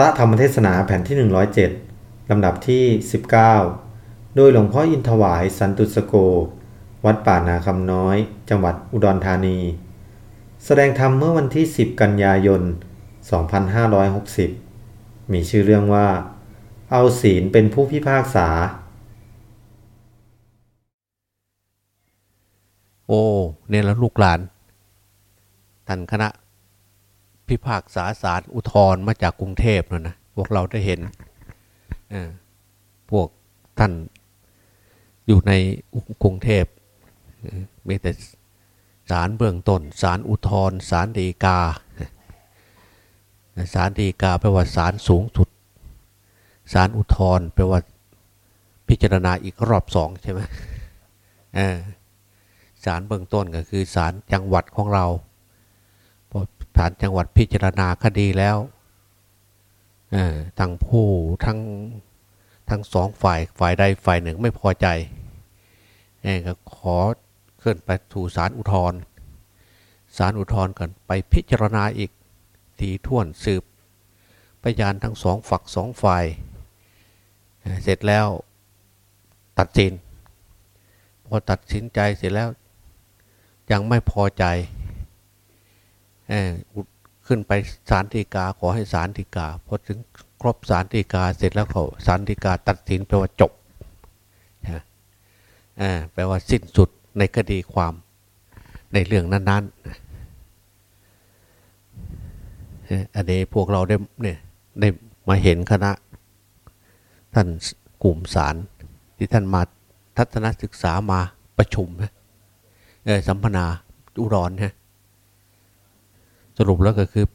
ระธรรมเทศนาแผ่นที่ 107 ลำดับที่ 19 โดยหลวงพ่ออินทวายสันตุสโก วัดป่านาคำน้อย จังหวัดอุดรธานี แสดงธรรมเมื่อวันที่ 10 กันยายน 2560 มีชื่อเรื่องว่า เอาศีลเป็นผู้พิพากษา โอ้เนี่ยแล้วลูกหลานท่านคณะ พิพากษาศาลอุทธรณ์มาจากกรุงเทพนะนะพวกเราได้เห็นพวกท่านอยู่ในกรุงเทพมีแต่ศาลเบื้องต้นศาลอุทธรณ์ศาลฎีกาศาลฎีกาแปลว่าศาลสูงสุดศาลอุทธรณ์แปลว่าพิจารณาอีกรอบสองใช่ไหมศาลเบื้องต้นก็คือศาลจังหวัดของเรา ศาลจังหวัดพิจารณาคดีแล้วทั้งผู้ทั้งทั้งสองฝ่ายฝ่ายใดฝ่ายหนึ่งไม่พอใจก็ขอขึ้นไปถูศาลอุทธรศาลอุทธรกันไปพิจารณาอีกทีท่วนสืบพยานทั้งสองฝักสองฝ่าย เสร็จแล้วตัดสิน พอตัดสินใจเสร็จแล้วยังไม่พอใจ ขึ้นไปศาลฎีกาขอให้ศาลฎีกาพอถึงครบศาลฎีกาเสร็จแล้วเขาศาลฎีกาตัดสินแปลว่าจบแปลว่าสิ้นสุดในคดีความในเรื่องนั้นๆอันนี้พวกเราได้เนี่ยได้มาเห็นคณะ ท่านกลุ่มสารที่ท่านมาทัศนศึกษามาประชุมนะสัมพนาอุดรฮะ สรุปแล้วก็คือ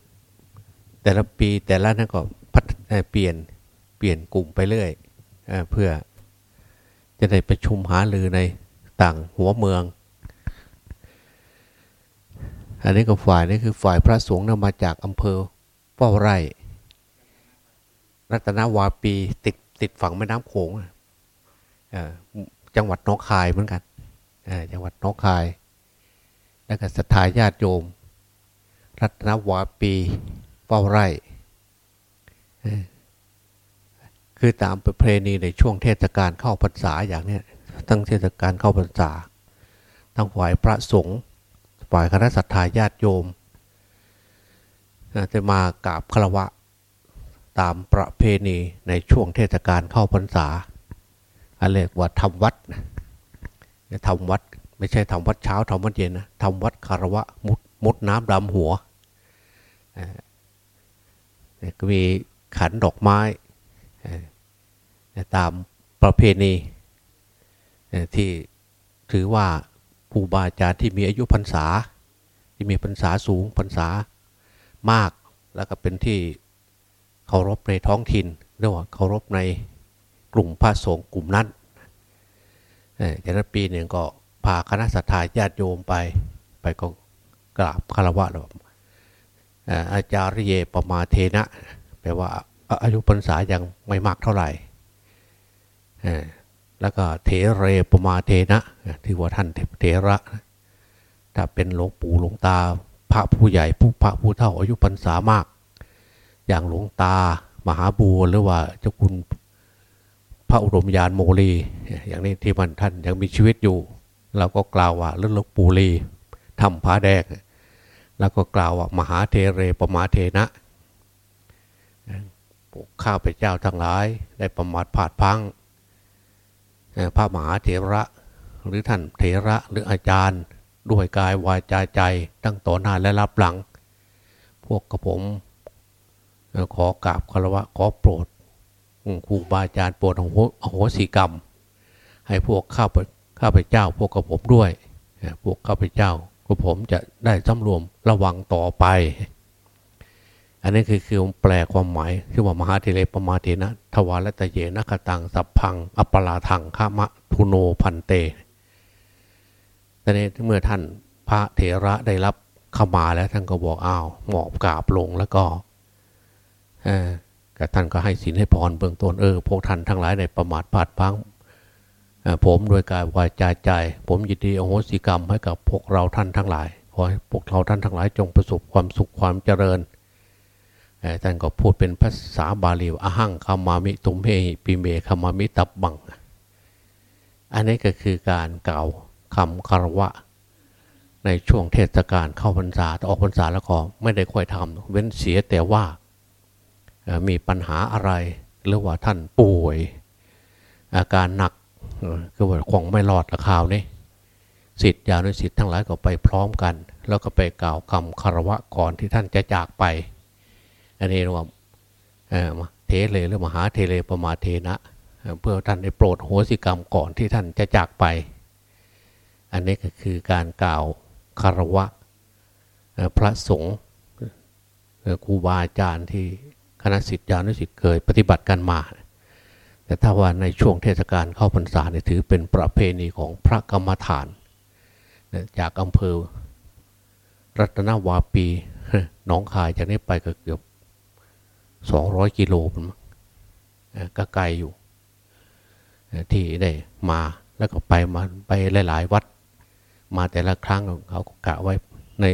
แต่ละปีแต่ละนั่นก็พัฒเปลี่ยนเปลี่ยนกลุ่มไปเรื่อยเพื่อจะได้ประชุมหาลือในต่างหัวเมือง อันนี้ก็ฝ่ายนี้คือฝ่ายพระสงฆ์นำมาจากอำเภอเฝ้าไร่ รัตนาวาปีติดติดฝั่งแม่น้ำโขงจังหวัดน้องคายเหมือนกันจังหวัดน้องคาย แล้วก็ศรัทธาญาติโยม รัตนวาปีเฝ้าไร่ คือตามประเพณีในช่วงเทศกาลเข้าพรรษาอย่างนี้ทั้งเทศกาลเข้าพรรษา ทั้งฝ่ายพระสงฆ์ฝ่ายคณะศรัทธาญาติโยมจะมากราบคารวะตามประเพณีในช่วงเทศกาลเข้าพรรษาอันเรียกว่าทำวัดทำวัด ไม่ใช่ทำวัดเช้าทำวัดเย็นนะทำวัดคารวะมุดมุดน้ำดำหัว ก็มีขันดอกไม้ตามประเพณีที่ถือว่าครูบาอาจารย์ที่มีอายุพรรษา ที่มีพรรษาสูงพรรษามากแล้วก็เป็นที่เคารพในท้องถิ่นเรียกว่าเคารพในกลุ่มพระสงฆ์กลุ่มนั้นจากนั้นปีหนึ่งก็พาคณะสัตยาญาติโยมไป ไปก็กราบคารวะแล้ว อาจารย์เยปมาเทนะแปลว่าอายุพรรษายังไม่มากเท่าไหร่แล้วก็เทเรปมาเทนะที่ว่าท่านเทระถ้าเป็นหลวงปู่หลวงตา พระผู้ใหญ่ผู้พระผู้เฒ่าอายุพรรษามาก อย่างหลวงตามหาบัวหรือว่าเจ้าคุณพระอุดมยานโมลี อย่างนี้ที่มันท่านยังมีชีวิตอยู่ เราก็กล่าวว่าเรื่องลกปูรีทำผาแดง แล้วก็กล่าวว่ามหาเทเรปมาเทนะข้าพเจ้าทั้งหลายได้ประมาทผาดพังพระมหาเถระ หรือท่านเถระหรืออาจารย์ ด้วยกายวาจาใจตั้งต่อหน้าและรับหลัง พวกกระผมขอกราบคารวะขอโปรดครูบาอาจารย์โปรดอโหสิกรรม ให้พวกข้าพข้าพเจ้า พวกกับผมด้วย พวกข้าพเจ้า กับผมจะได้สำรวมระวังต่อไป อันนี้คือคือแปลความหมายคือว่ามหาเทเลปมาเทนะทวารตะเยนะกตังสัพพังอปลาทังขามะทุโนพันเตแต่ในเมื่อท่านพระเถระได้รับเข้ามาแล้วท่านก็บอกอ้าวหมอบกราบลงแล้วก็เออท่านก็ให้สินให้พรเบื้องต้นเออพวกท่านทั้งหลายในประมาทพลาดพัง ผมโดยกายวาจาใจ ผมยินดีอโหสิกรรมให้กับพวกเราท่านทั้งหลายขอให้พวกเราท่านทั้งหลายจงประสบความสุขความเจริญท่านก็พูดเป็นภาษาบาลีอหังคามามิตุมเมปิเมคามามิตับบัง อันนี้ก็คือการกล่าวคำคารวะ ในช่วงเทศกาลเข้าพรรษาแต่ออกพรรษาแล้วก็ไม่ได้ค่อยทำเว้นเสียแต่ว่ามีปัญหาอะไร หรือว่าท่านป่วย อาการหนัก คือว่าคงไม่รอดละข่าวนี้สิทธิ์ยานุสิทธิ์ทั้งหลายก็ไปพร้อมกัน แล้วก็ไปกล่าวคำคารวะก่อนที่ท่านจะจากไป อันนี้เรียกว่าเทเลหรือมหาเทเลประมาเทนะ เพื่อท่านได้โปรดโหสิกรรมก่อนที่ท่านจะจากไป อันนี้ก็คือการกล่าวคารวะพระสงฆ์ครูบาอาจารย์ที่คณะสิทธิานุสิทธิ์เคยปฏิบัติกันมา แต่ถ้าว่าในช่วงเทศกาลเข้าพรรษาเนี่ยถือเป็นประเพณีของพระกรรมฐาน จากอำเภอรัตนวาปีหนองคายจากนี้ไปก็เกือบสองร้อยกิโลมันก็ไกลอยู่ ที่ได้มาแล้วก็ไปมาไปหลาย ๆ วัด มาแต่ละครั้งเขาก็กะไว้ใน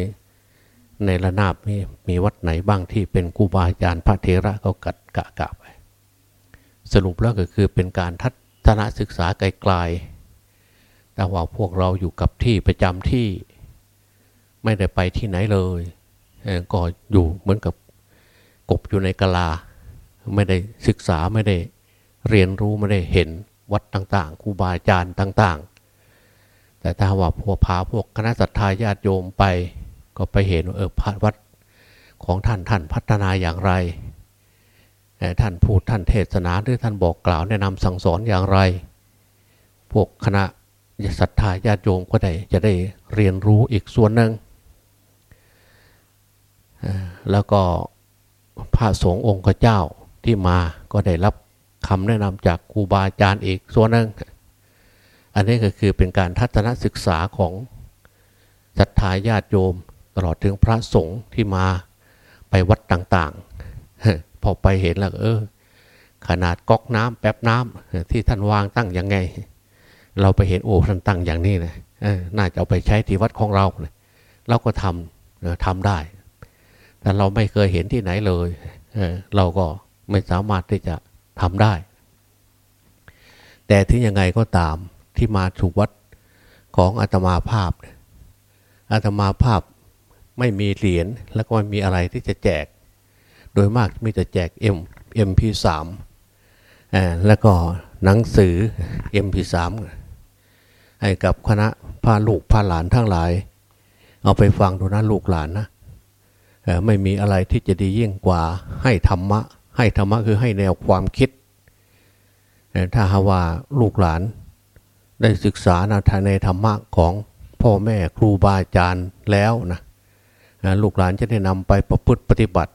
ในระนาบมีมีวัดไหนบ้างที่เป็นครูบาอาจารย์พระเทระเขากัดกะกะไป สรุปแล้วก็คือเป็นการทัศนศึกษาไกลๆแต่ว่าพวกเราอยู่กับที่ประจำที่ไม่ได้ไปที่ไหนเลย ก็อยู่เหมือนกับกบอยู่ในกะลา ไม่ได้ศึกษาไม่ได้เรียนรู้ไม่ได้เห็นวัดต่างๆครูบาอาจารย์ต่าง ๆ แต่ถ้าว่าพวกพาพวกคณะสัตยาญาติโยมไป ก็ไปเห็นเออพระวัดของท่านท่านพัฒนาอย่างไร ท่านพูดท่านเทศนาหรือท่านบอกกล่าวแนะนำสั่งสอนอย่างไร พวกคณะศรัทธาญาติโยมก็ได้จะได้เรียนรู้อีกส่วนหนึ่งแล้วก็พระสงฆ์องค์เจ้าที่มาก็ได้รับคำแนะนำจากครูบาอาจารย์อีกส่วนหนึ่งอันนี้ก็คือเป็นการทัศนศึกษาของศรัทธาญาติโยม ตลอดถึงพระสงฆ์ที่มาไปวัดต่างๆ พอไปเห็นแล้วเออ ขนาดก๊อกน้ำแป๊บน้ำที่ท่านวางตั้งยังไง เราไปเห็นโอ้ท่านตั้งอย่างนี้นะน่าจะเอาไปใช้ที่วัดของเราเราก็ทำทำได้ แต่เราไม่เคยเห็นที่ไหนเลยเเราก็ไม่สามารถที่จะทำได้ แต่ถึงยังไงก็ตามที่มาถูกวัดของอาตมาภาพอาตมาภาพไม่มีเหรียญแล้วก็ไม่มีอะไรที่จะแจก โดยมากมีแต่แจก M MP3 แล้วก็หนังสือ MP3 ให้กับคณะพาลูกพาหลานทั้งหลาย เอาไปฟังดูนะลูกหลานนะไม่มีอะไรที่จะดียิ่งกว่าให้ธรรมะ ให้ธรรมะคือให้แนวความคิด ถ้าหาว่าลูกหลานได้ศึกษาในธรรมะของพ่อแม่ครูบาอาจารย์แล้วนะลูกหลานจะได้นำไปประพฤติปฏิบัติ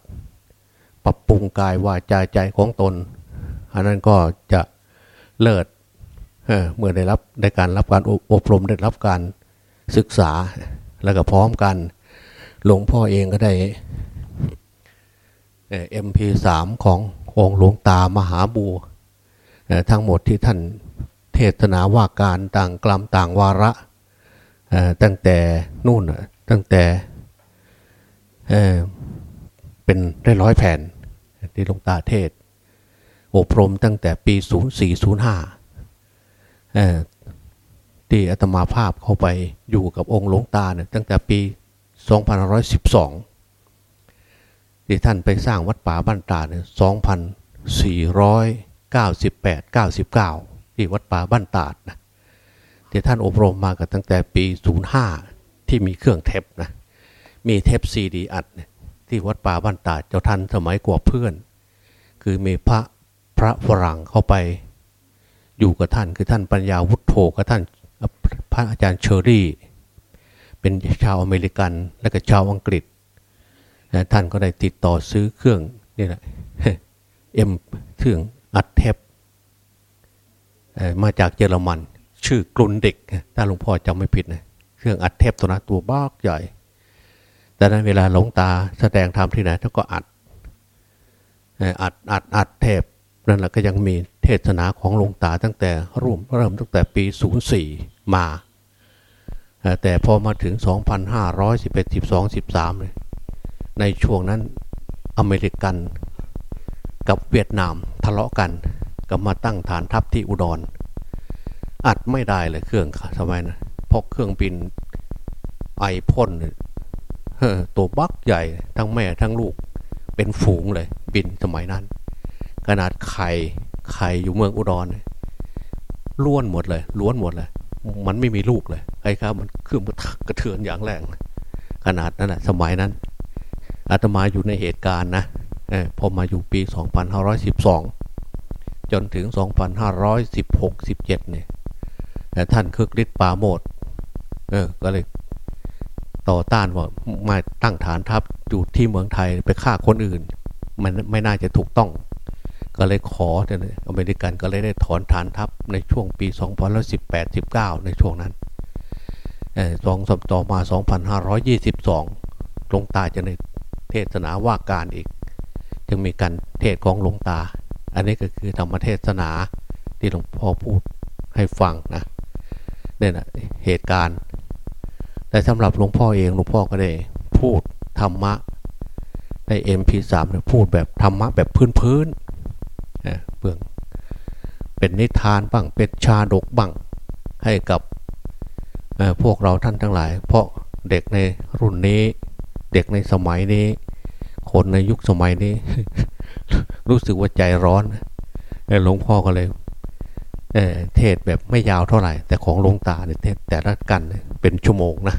ปรับปรุงกายวาจาใจของตน อันนั้นก็จะเลิศเมื่อได้รับได้การรับการอบรมได้รับการศึกษาแล้วก็พร้อมกัน หลวงพ่อเองก็ได้เอ็มพีสามขององค์หลวงตามหาบัวทั้งหมดที่ท่านเทศนาว่าการต่างกลัมต่างวาระตั้งแต่นู่นตั้งแต่เป็นได้ร้อยแผ่น ที่หลวงตาเทศ อบรมตั้งแต่ปี 0405ที่อาตมาภาพเข้าไปอยู่กับองค์หลวงตาเนี่ยตั้งแต่ปี 2512 ที่ท่านไปสร้างวัดป่าบ้านตาเนี่ย2498 99 ที่วัดป่าบ้านตาดนะที่ท่านอบรมมากันตั้งแต่ปี 05 ที่มีเครื่องเทปนะมีเทปซีดีอัด ที่วัดป่าบ้านตาดเจ้าท่านสมัยกว่าเพื่อน คือมีพระพระฝรั่งเข้าไป อยู่กับท่านคือท่านปัญญาวัฑโฒกับท่านพระอาจารย์เชอรี่ เป็นชาวอเมริกันและก็ชาวอังกฤษ ท่านก็ได้ติดต่อซื้อเครื่องนี่แหละเอ็มเครื่องอัดเทปมาจากเยอรมัน ชื่อกรุนเด็กถ้าหลวงพ่อจำไม่ผิดนะเครื่องอัดเทปตัวนั้นตัวบ้าใหญ่ แต่นั้นเวลาหลวงตาแสดงธรรมที่ไหนท่านก็อัดอัดอัดอัดเทปนั่นแหละก็ยังมีเทศนาของหลวงตาตั้งแต่ร่วมเริ่มตั้งแต่ปี 04 มา แต่พอมาถึง 2,511 12 13เลยในช่วงนั้นอเมริกันกับเวียดนามทะเลาะกันก็มาตั้งฐานทัพที่อุดร อัดไม่ได้เลยเครื่องทำไมนะเพราะเครื่องบินไอพ่น ตัวบักใหญ่ทั้งแม่ทั้งลูกเป็นฝูงเลยบินสมัยนั้น ขนาดไข่ไข่อยู่เมืองอุดรล้วนหมดเลย ล้วนหมดเลย มันไม่มีลูกเลยไอ้ครับมันเครื่องมันกระเทือนอย่างแรงขนาดนั้นแหะสมัยนั้นอาตมาอยู่ในเหตุการณ์นะพอมาอยู่ปี 2512 จนถึง 2516-17 เนี่ยท่านคึกฤทธิ์ปาโมดก็เลย ต่อต้านว่ามาตั้งฐานทัพอยู่ที่เมืองไทยไปฆ่าคนอื่น มันไม่น่าจะถูกต้อง ก็เลยขออเมริกันก็เลยได้ถอนฐานทัพในช่วงปี2018-19 ในช่วงนั้นสองสัปต่อมา 2522ลงตาจะในเทศนาว่าการอีก จึงมีการเทศของลงตา อันนี้ก็คือธรรมเทศนาที่หลวงพ่อพูดให้ฟังนะเนี่ยนะเหตุการณ์ แต่สำหรับหลวงพ่อเองหลวงพ่อก็ได้พูดธรรมะใน MP3 เนี่ยพูดแบบธรรมะแบบพื้นๆเบื้องเป็นนิทานบ้างเป็นชาดกบ้างให้กับพวกเราท่านทั้งหลาย เพราะเด็กในรุ่นนี้ เด็กในสมัยนี้ คนในยุคสมัยนี้ รู้สึกว่าใจร้อนหลวงพ่อก็เลย เทศแบบไม่ยาวเท่าไหร่ แต่ของลงตาเนี่ยเทศแต่ละกันเป็นชั่วโมงนะ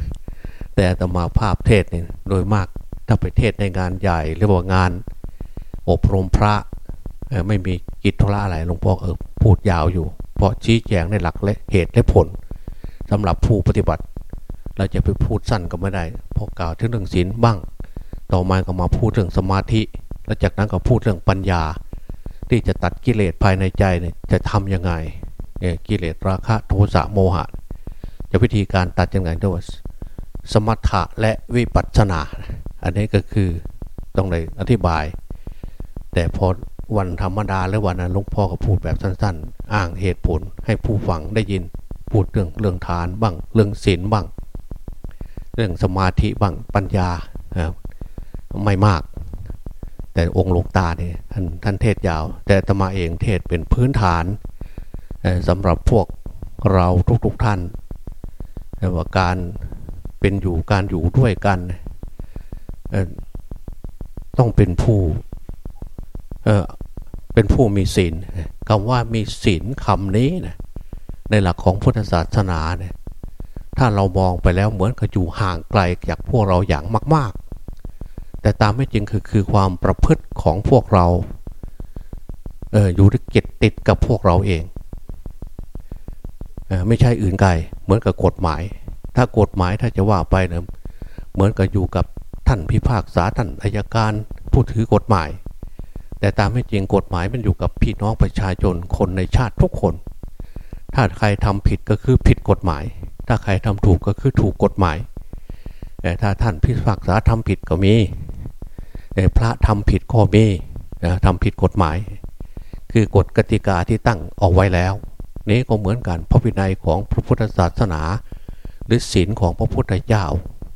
แต่ตมาภาพเทศเนี่ยโดยมากถ้าไปเทศในงานใหญ่หรือว่างานอบรมพระไม่มีกิจธุระอะไรหลวงพ่อเออพูดยาวอยู่ เพราะชี้แจงในหลักและเหตุและผลสำหรับผู้ปฏิบัติ เราจะไปพูดสั้นก็ไม่ได้พอกล่าวถึงเรื่องศีลบ้าง ต่อมาก็มาพูดเรื่องสมาธิ แล้วจากนั้นก็พูดเรื่องปัญญา ที่จะตัดกิเลสภายในใจเนี่ยจะทำยังไงกิเลสราคะโทสะโมหะ จะวิธีการตัดยังไงด้วยสมถะและวิปัสสนา อันนี้ก็คือต้องเลยอธิบาย แต่พอวันธรรมดาและวันนั้นหลวงพ่อก็พูดแบบสั้น ๆ อ้างเหตุผลให้ผู้ฟังได้ยินพูดเรื่องเรื่องทานบ้างเรื่องศีลบ้าง เรื่องสมาธิบ้างปัญญาไม่มาก แต่องค์หลวงตาเนี่ยท่านท่านเทศยาว แต่ตมาเองเทศเป็นพื้นฐานสำหรับพวกเราทุกๆทท่านว่าการเป็นอยู่การอยู่ด้วยกันต้องเป็นผู้เป็นผู้มีศีลคำว่ามีศีลคำนี้นะในหลักของพุทธศาสนาเนี่ยถ้าเรามองไปแล้วเหมือนกับอยู่ห่างไกลจากพวกเราอย่างมากๆ แต่ตามไม่จริงคือคือความประพฤติของพวกเราเอออยู่ที่เกตติดกับพวกเราเองไม่ใช่อื่นไกลเหมือนกับกฎหมาย ถ้ากฎหมายถ้าจะว่าไปเนี่ยเหมือนกับอยู่กับท่านพิพากษาท่านอายการผู้ถือกฎหมาย แต่ตามไม่จริงกฎหมายมันอยู่กับพี่น้องประชาชนคนในชาติทุกคน ถ้าใครทำผิดก็คือผิดกฎหมาย ถ้าใครทำถูกก็คือถูกกฎหมายแต่ถ้าท่านพิพากษาทำผิดก็มี พระทำผิดก็มีทำผิดกฎหมาย คือกฎกติกาที่ตั้งเอาไว้แล้ว นี้ก็เหมือนกันพระวินัยของพระพุทธศาสนา หรือศีลของพระพุทธเจ้า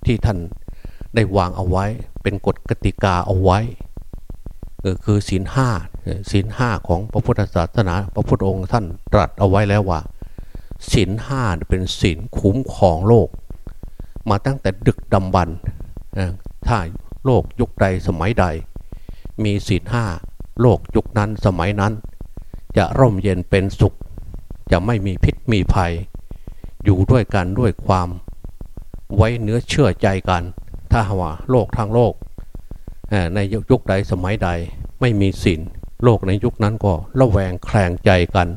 ที่ท่านได้วางเอาไว้ เป็นกฎกติกาเอาไว้คือศีลห้าศีลห้าของพระพุทธศาสนา พระพุทธองค์ท่านตรัสเอาไว้แล้วว่าศีลห้าเป็นศีลคุ้มของโลก มาตั้งแต่ดึกดำบรรถ้า โลกยุคใดสมัยใด มีศีลห้าโลกยุคนั้นสมัยนั้น จะร่มเย็นเป็นสุข จะไม่มีพิษมีภัย อยู่ด้วยกันด้วยความ ไว้เนื้อเชื่อใจกัน ถ้าว่าโลกทางโลก ในยุคใดสมัยใดไม่มีศีลโลกในยุคนั้นก็ระแวงแคลงใจกัน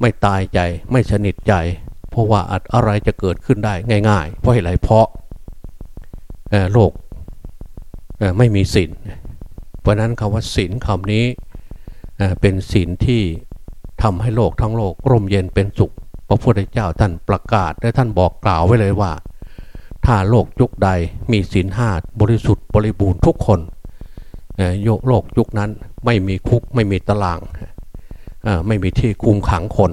ไม่ตายใจไม่สนิทใจ เพราะว่าอะไรจะเกิดขึ้นได้ง่าย ๆ เพราะอะไรเพราะโลก ไม่มีศีลเพราะนั้นคำว่าศีลคำนี้เป็นศีลที่ทำให้โลกทั้งโลกร่มเย็นเป็นสุข พระพุทธเจ้าท่านประกาศและท่านบอกกล่าวไว้เลยว่า ถ้าโลกยุคใดมีศีลห้าบริสุทธิ์บริบูรณ์ทุกคนโยโลกยุคนั้นไม่มีคุกไม่มีตารางไม่มีที่คุมขังคน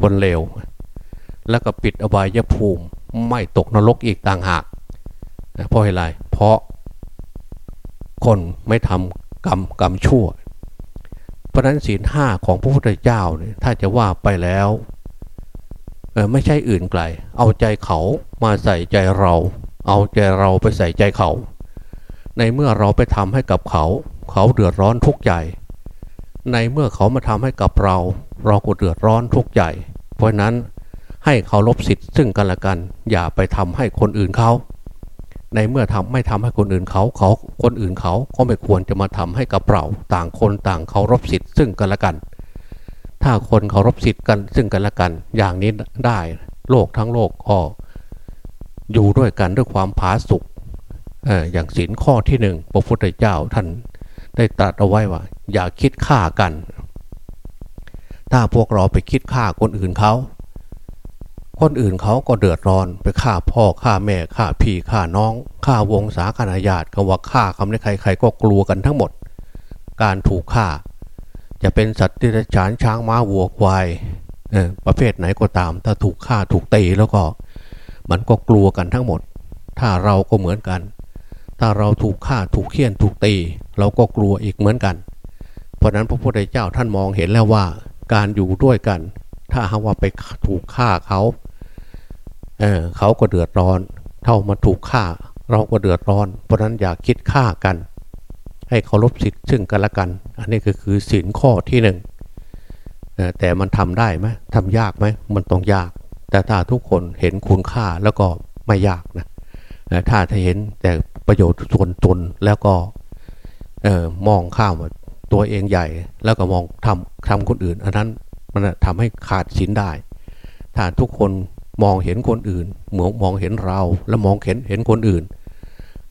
คนเลวแล้วก็ปิดอบายภูมิไม่ตกนรกอีกต่างหากเพราะอะไรเพราะ คนไม่ทกรรมกรรมชั่ว เพราะนั้นศีลห้าของพระพุทธเจ้าเนี่ยถ้าจะว่าไปแล้วไม่ใช่อื่นไกล เอาใจเขามาใส่ใจเรา เอาใจเราไปใส่ใจเขา ในเมื่อเราไปทำให้กับเขา เขาเดือดร้อนทุกข์ใจ ในเมื่อเขามาทำให้กับเรา เราก็เดือดร้อนทุกข์ใจ เพราะนั้นให้เขารบสิทธิ์ซึ่งกันและกัน อย่าไปทำให้คนอื่นเขา ในเมื่อทำไม่ทำให้คนอื่นเขาเขาคนอื่นเขาก็ไม่ควรจะมาทำให้กับเราต่างคนต่างเขารบสิทธิ์ซึ่งกันและกัน ถ้าคนเคารพสิทธิ์กันซึ่งกันและกัน อย่างนี้ได้โลกทั้งโลกก็อยู่ด้วยกันด้วยความผาสุกอย่างศีลข้อที่หนึ่งพระพุทธเจ้าท่านได้ตรัสเอาไว้ว่า อย่าคิดฆ่ากัน ถ้าพวกเราไปคิดฆ่าคนอื่นเขา คนอื่นเขาก็เดือดร้อนไปฆ่าพ่อฆ่าแม่ฆ่าพี่ฆ่าน้องฆ่าวงศาคณาญาติคำว่าฆ่าคำนี้ใคร ๆ ก็กลัวกันทั้งหมด การถูกฆ่า จะเป็นสัตว์ที่ฉานช้างม้าวัวควายประเภทไหนก็ตาม ถ้าถูกฆ่าถูกตีแล้วก็ มันก็กลัวกันทั้งหมด ถ้าเราก็เหมือนกัน ถ้าเราถูกฆ่าถูกเคี่ยนถูกตี เราก็กลัวอีกเหมือนกัน เพราะนั้นพระพุทธเจ้าท่านมองเห็นแล้วว่า การอยู่ด้วยกัน ถ้าหากว่าไปถูกฆ่าเขา เเขาก็เดือดร้อน เท่ามาถูกฆ่า เราก็เดือดร้อน เพราะนั้นอย่าคิดฆ่ากัน ให้เคารพสิทธิ์ซึ่งกันและกัน อันนี้ก็คือสินข้อที่หนึ่งแต่มันทำได้ไหมทำยากไหมมันต้องยาก แต่ถ้าทุกคนเห็นคุณค่าแล้วก็ไม่ยากนะถ้าถ้าเห็นแต่ประโยชน์ส่วนตนแล้วก็มองข้ามตัวเองใหญ่ แล้วก็มองทำทำคนอื่น อันนั้นมันทำให้ขาดสินได้ ถ้าทุกคน มองเห็นคนอื่นเหมือนมองเห็นเราแล้วมองเห็นเห็นคนอื่น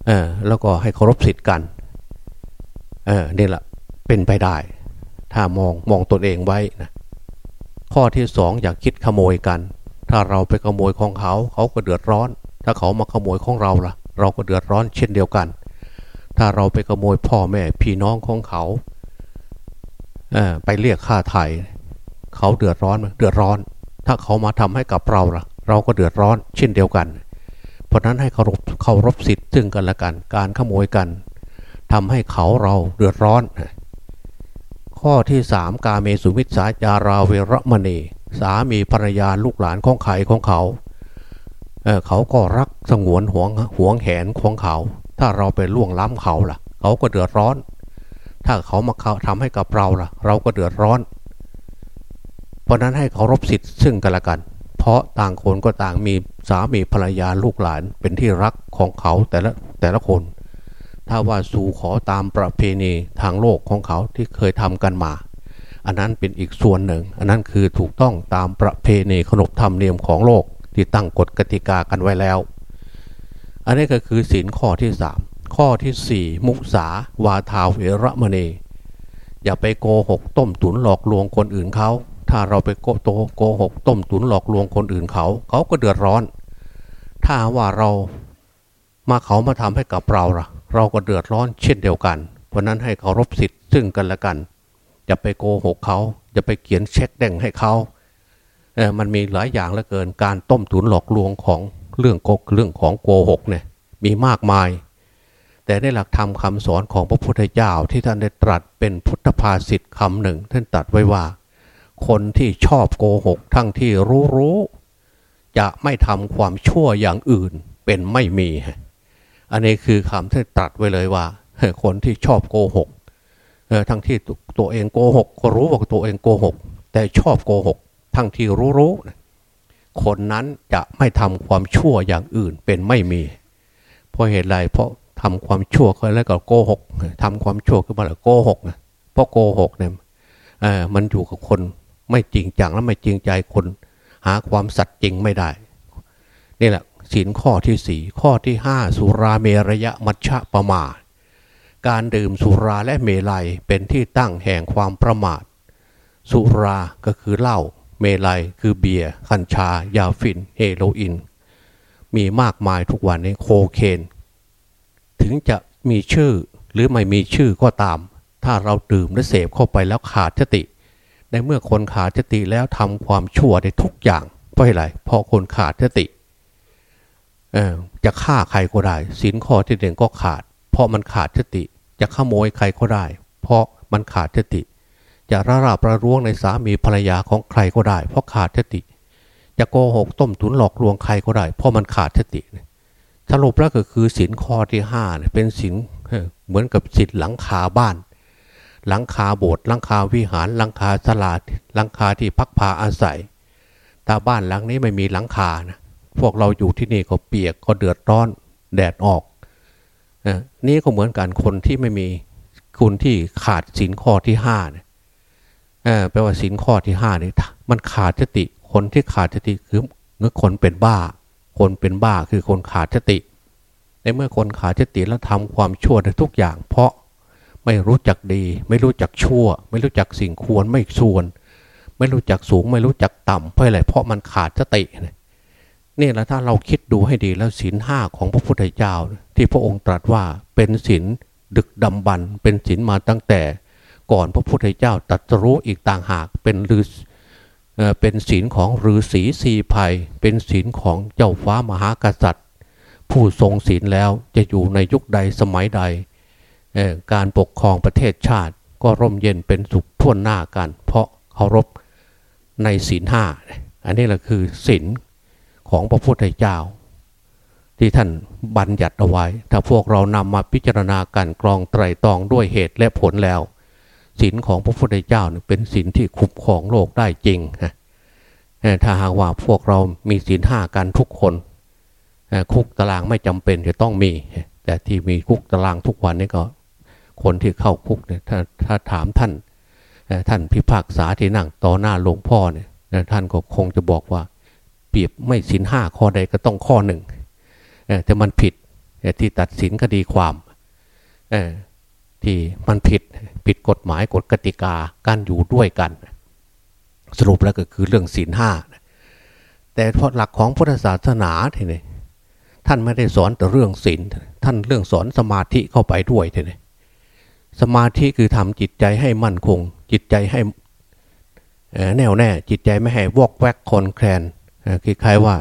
เออแล้วก็ให้เคารพสิทธิ์กันเออนี่แหละเป็นไปได้ ถ้ามองมองตนเองไว้นะข้อที่สองอย่าคิดขโมยกัน ถ้าเราไปขโมยของเขา เขาก็เดือดร้อน ถ้าเขามาขโมยของเราล่ะ เราก็เดือดร้อนเช่นเดียวกัน ถ้าเราไปขโมยพ่อแม่พี่น้องของเขาเออไปเรียกค่าไถ่เขาเดือดร้อนเดือดร้อน ถ้าเขามาทำให้กับเราล่ะ เราก็เดือดร้อนเช่นเดียวกัน เพราะนั้นให้เคารพเคารพสิทธิ์ซึ่งกันและกัน การขโมยกันทำให้เขาเราเดือดร้อน ข้อที่สามกาเมสุมิสาจาราเวรมณี สามีภรรยาลูกหลานของใครของเขาเเขาก็รักสงวนห่วงห่วงแหนของเขา ถ้าเราไปล่วงล้ำเขาล่ะ เขาก็เดือดร้อน ถ้าเขามาทำให้กับเราล่ะ เราก็เดือดร้อน เพราะนั้นให้เคารพสิทธิ์ซึ่งกันและกัน เพราะต่างคนก็ต่างมีสามีภรรยาลูกหลานเป็นที่รักของเขาแต่ละแต่ละคน ถ้าว่าสู่ขอตามประเพณีทางโลกของเขาที่เคยทำกันมา อันนั้นเป็นอีกส่วนหนึ่ง อันนั้นคือถูกต้องตามประเพณีขนบธรรมเนียมของโลกที่ตั้งกฎกติกากันไว้แล้ว อันนี้ก็คือศีลข้อที่สามข้อที่สี่มุสาวาทาเวรมณีอย่าไปโกหกต้มตุนหลอกลวงคนอื่นเขา ถ้าเราไปโกโตโกหกต้มตุนหลอกลวงคนอื่นเขา เขาก็เดือดร้อน ถ้าว่าเรามาเขามาทำให้กับเราล่ะ เราก็เดือดร้อนเช่นเดียวกัน เพราะนั้นให้เคารพสิทธิ์ซึ่งกันและกันอย่าไปโกหกเขาอย่าไปเขียนเช็คแดงให้เขาเออมันมีหลายอย่างเหลือเกินการต้มตุนหลอกลวงของเรื่องโกเรื่องของโกหกเนี่ยมีมากมาย แต่ในหลักธรรมคาสอนของพระพุทธเจ้าที่ท่านได้ตรัสเป็นพุทธภาษิตคำหนึ่ง ท่านตรัสไว้ว่า คนที่ชอบโกหก ทั้งที่รู้รู้ จะไม่ทำความชั่วอย่างอื่นเป็นไม่มี อันนี้คือคำที่ตรัสไว้เลยว่าคนที่ชอบโกหกทั้งที่ตัวเองโกหกก็รู้ว่าตัวเองโกหก แต่ชอบโกหก ทั้งที่รู้รู้คนนั้นจะไม่ทำความชั่วอย่างอื่นเป็นไม่มี เพราะเหตุไรเพราะทำความชั่วก็แล้วก็โกหกทำความชั่วขึ้นมาแล้วโกหกเพราะโกหกเนี่ยมันอยู่กับคน ไม่จริงจังและไม่จริงใจคน หาความสัตย์จริงไม่ได้นี่แหละสินข้อที่สี่ข้อที่ห้าสุราเมรยะมัชฌะประมาทการดื่มสุราและเมลัยเป็นที่ตั้งแห่งความประมาท สุราก็คือเหล้าเมลัยคือเบียร์คัญชา ยาฟินเฮโรอีนมีมากมายทุกวันในโคเคน ถึงจะมีชื่อหรือไม่มีชื่อก็ตาม ถ้าเราดื่มและเสพเข้าไปแล้วขาดสติ ในเมื่อคนขาดสติแล้วทำความชั่วได้ทุกอย่าง เพราะอะไรเพราะคนขาดสติจะฆ่าใครก็ได้สินข้อที่หนึ่งก็ขาด เพราะมันขาดสติ จะขโมยใครก็ได้ เพราะมันขาดสติ จะระราบระร่วงในสามีภรรยาของใครก็ได้ เพราะขาดสติ จะโกหกต้มตุนหลอกลวงใครก็ได้ เพราะมันขาดสติสรุปแล้วก็คือสินข้อที่ห้าเป็นสินเหมือนกับสินหลังคาบ้าน หลังคาโบสถ์หลังคาวิหารหลังคาสลาดหลังคาที่พักพาอาศัยถ้าบ้านหลังนี้ไม่มีหลังคานะพวกเราอยู่ที่นี่ก็เปียกก็เดือดร้อนแดดออกนี่ก็เหมือนกันคนที่ไม่มีคุณที่ขาดสินข้อที่ห้าเนี่ยแปลว่าสินข้อที่ห้านี่มันขาดสติคนที่ขาดสติคือเมื่อคนเป็นบ้า คนเป็นบ้าคือคนขาดสติ ในเมื่อคนขาดสติแล้วทำความชั่วในทุกอย่าง เพราะ ไม่รู้จักดี ไม่รู้จักชั่ว ไม่รู้จักสิ่งควรไม่ส่วน ไม่รู้จักสูง ไม่รู้จักต่ำเพราะอะไรเพราะมันขาดสตินี่แหละถ้าเราคิดดูให้ดีแล้วศีลห้าของพระพุทธเจ้า ที่พระองค์ตรัสว่าเป็นศีลดึกดำบรรเป็นศีลมาตั้งแต่ก่อนพระพุทธเจ้าตรัสรู้อีกต่างหากเป็นฤาเป็นศีลของฤาษีสีภัย เป็นศีลของเจ้าฟ้ามหากษัตริย์ ผู้ทรงศีลแล้วจะอยู่ในยุคใดสมัยใด การปกครองประเทศชาติก็ร่มเย็นเป็นสุขท่วนหน้ากัน เพราะเคารพในศีลห้าอันนี้แหละคือศีลของพระพุทธเจ้า ที่ท่านบัญญัติเอาไว้ ถ้าพวกเรานำมาพิจารณาการกรองไตรตรองด้วยเหตุและผลแล้วศีลของพระพุทธเจ้าเป็นศีลที่คุ้มครองโลกได้จริงนะถ้าหากว่าพวกเรามีศีลห้ากันทุกคน คุกตารางไม่จำเป็นจะต้องมี แต่ที่มีคุกตารางทุกวันนี้ก็ คนที่เข้าคุกเนี่ยถ้าถ้าถามท่านท่านพิพากษาที่นั่งต่อหน้าหลวงพ่อเนี่ยท่านก็คงจะบอกว่า เปรียบไม่สินห้าข้อใดก็ต้องข้อหนึ่งแต่มันผิดที่ตัดสินคดีความที่มันผิดผิดกฎหมายกฎกติกาการอยู่ด้วยกัน สรุปแล้วก็คือเรื่องศีลห้าแต่เพราะหลักของพุทธศาสนาทีนี้ท่านไม่ได้สอนแต่เรื่องศีลท่านเรื่องสอนสมาธิเข้าไปด้วยทีนี้ สมาธิคือทำจิตใจให้มั่นคง จิตใจให้แน่วแน่จิตใจไม่ให้วอกแวกคลอนแคลนคล้ายๆว่า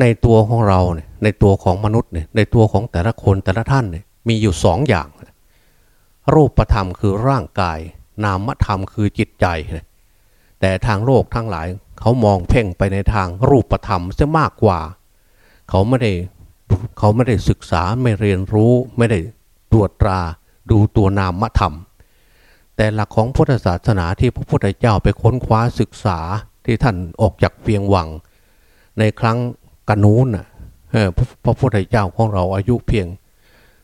ในตัวของเราเนี่ยในตัวของมนุษย์เนี่ยในตัวของแต่ละคนแต่ละท่านเนี่ยมีอยู่สองอย่าง รูปธรรมคือร่างกาย นามธรรมคือจิตใจ แต่ทางโลกทั้งหลายเขามองเพ่งไปในทางรูปธรรมซะมากกว่า เขาไม่ได้เขาไม่ได้ศึกษาไม่เรียนรู้ไม่ได้ตรวจตรา ดูตัวนามธรรม แต่หลักของพุทธศาสนาที่พระพุทธเจ้าไปค้นคว้าศึกษาที่ท่านออกจากเวียงวัง ในครั้งกันนู้นน่ะพระพุทธเจ้าของเราอายุเพียง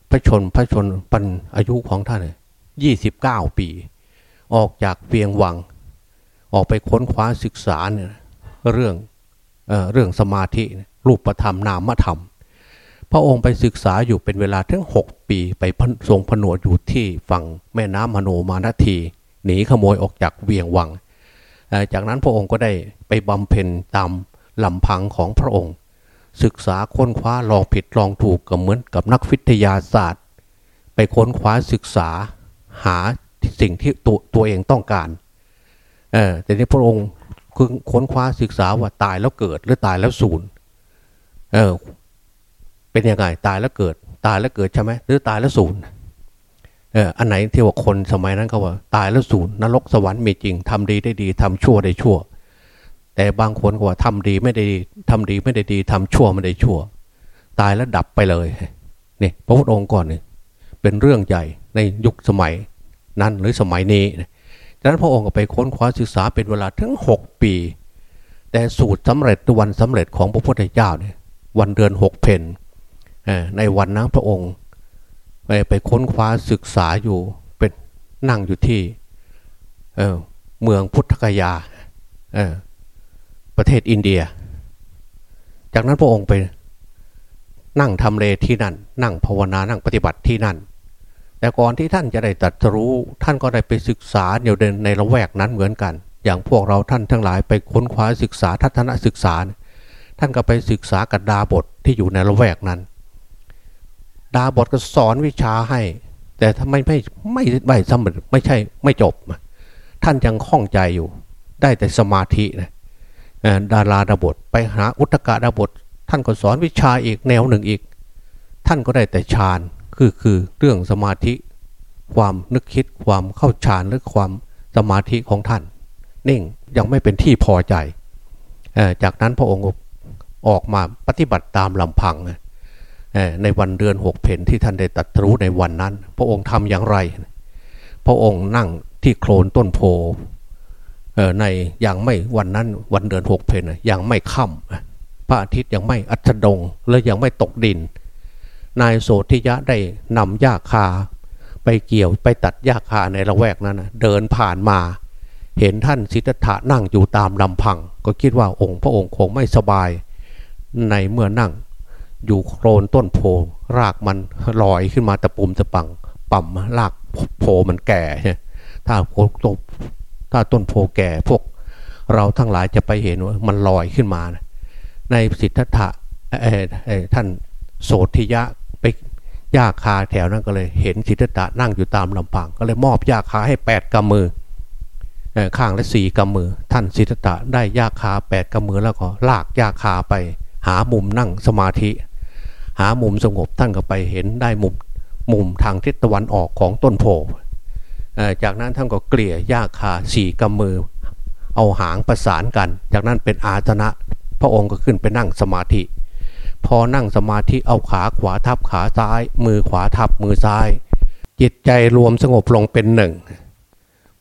พระชนพระชนปันอายุของท่านยี่สิบเก้าปี ออกจากเวียงวัง ออกไปค้นคว้าศึกษาเนี่ยเรื่องเอเรื่องสมาธิรูปธรรมนามธรรม พระองค์ไปศึกษาอยู่เป็นเวลาถึงหกปีไปทรงผนวดอยู่ที่ฝั่งแม่น้ำมโนมานาที หนีขโมยออกจากเวียงวัง จากนั้นพระองค์ก็ได้ไปบำเพ็ญตามลำพังของพระองค์ ศึกษาค้นคว้าลองผิดลองถูกก็เหมือนกับนักวิทยาศาสตร์ ไปค้นคว้าศึกษาหาสิ่งที่ตัวตัวเองต้องการเออแต่นี้พระองค์คือค้นคว้าศึกษาว่าตายแล้วเกิดหรือตายแล้วสูญเออ เป็นยังไงตายแล้วเกิด ตายแล้วเกิดใช่ไหมหรือตายแล้วสูญเอออันไหนที่ว่าคนสมัยนั้นเขาว่า ตายแล้วศูนย์นรกสวรรค์มีจริงทำดีได้ดีทำชั่วได้ชั่ว แต่บางคนก็ว่าทำดีไม่ได้ดีทำดีไม่ได้ดีทำชั่วไม่ได้ชั่ว ตายแล้วดับไปเลยนี่พระพุทธองค์ก่อนเนี่ยเป็นเรื่องใหญ่ในยุคสมัยนั้นหรือสมัยนี้ดังนั้นพระองค์ก็ไปค้นคว้าศึกษาเป็นเวลาถึงหกปี แต่สูตรสำเร็จวันสำเร็จของพระพุทธเจ้าเนี่ยวันเดือนหกเพน ในวันนั้นพระองค์ ไปไปค้นคว้าศึกษาอยู่เป็นนั่งอยู่ที่เเมืองพุทธกยาประเทศอินเดีย จากนั้นพระองค์ไปนั่งทำเลที่นั่น นั่งภาวนานั่งปฏิบัติที่นั่น แต่ก่อนที่ท่านจะได้ตรัสรู้ท่านก็ได้ไปศึกษาอยู่ในระแวกนั้นเหมือนกัน อย่างพวกเราท่านทั้งหลายไปค้นคว้าศึกษาทัศนศึกษา ท่านก็ไปศึกษากัดดาบทที่อยู่ในระแวกนั้น ดาบทก็สอนวิชาให้ แต่ทำไมไม่ไม่ไม่สำเร็จไม่ใช่ไม่จบ ท่านยังคล่องใจอยู่ ได้แต่สมาธินะดาราดาบทไปหาอุตกะดาบท ท่านก็สอนวิชาอีกแนวหนึ่งอีก ท่านก็ได้แต่ฌานคือคือเรื่องสมาธิ ความนึกคิดความเข้าฌานหรือความสมาธิของท่าน นิ่งยังไม่เป็นที่พอใจ จากนั้นพระองค์ออกมาปฏิบัติตามลำพัง ในวันเดือนหกเพนที่ท่านได้ตัดรู้ในวันนั้น พระองค์ทำอย่างไร พระองค์นั่งที่โคลนต้นโพในอยังไม่วันนั้นวันเดือนหกเพนยังไม่ค่ำพระอาทิตย์ยังไม่อัจดงและยังไม่ตกดิน นายโสธิยะได้นำหญ้าคา ไปเกี่ยวไปตัดหญ้าคาในละแวกนั้น เดินผ่านมา เห็นท่านสิทธัตถะนั่งอยู่ตามลำพัง ก็คิดว่าองค์พระองค์คงไม่สบายในเมื่อนั่ง อยู่โคลนต้นโพรากมันลอยขึ้นมาตะปุ่มตะปังปั่มรากโพมันแก่ถ้าโพถ้าต้นโพแก่พวก เราทั้งหลายจะไปเห็นว่ามันลอยขึ้นมา ในสิทธัตถะท่านโสธิยะไปยาคาแถวนั้นก็เลยเห็นสิทธัตถะนั่งอยู่ตามลำพัง ก็เลยมอบยาคาให้แปดกำมือข้างละสี่กำมือ ท่านสิทธัตถะได้ยาคาแปดกำมือแล้วก็ลากยาคาไปหามุมนั่งสมาธิ หามุมสงบท่านก็ไปเห็นได้มุมมุมทางทิศตะวันออกของต้นโพจากนั้นท่านก็เกลี่ยหญ้าคาสี่กำมือ เอาหางประสานกัน จากนั้นเป็นอาสนะ พระองค์ก็ขึ้นไปนั่งสมาธิ พอนั่งสมาธิเอาขาขวาทับขาซ้าย มือขวาทับมือซ้าย จิตใจรวมสงบลงเป็นหนึ่ง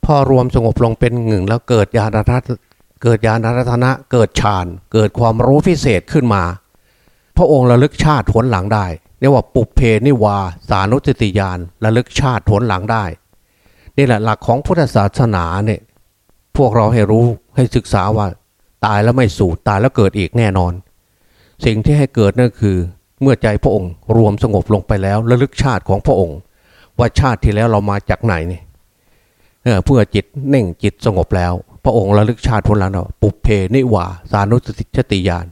พอรวมสงบลงเป็นหนึ่งแล้วเกิดญาณรัตเกิดญาณรัตนะ เกิดฌาน เกิดความรู้พิเศษขึ้นมา พระองค์ระลึกชาติผลหลังได้เรียกว่าปุเพนิวาสานุสติญาณระลึกชาติผลหลังได้นี่แหละหลักของพุทธศาสนาเนี่ยพวกเราให้รู้ให้ศึกษาว่าตายแล้วไม่สูญตายแล้วเกิดอีกแน่นอน สิ่งที่ให้เกิดนั่นคือ เมื่อใจพระองค์รวมสงบลงไปแล้วระลึกชาติของพระองค์ ว่าชาติที่แล้วเรามาจากไหนเนี่ยเพื่อจิตเน่งจิตสงบแล้ว พระองค์ระลึกชาติพ้นแล้วปุเพนิวาสานุสติชติยาน